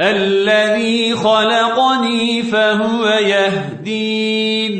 الذي خلقني فهو يهدين.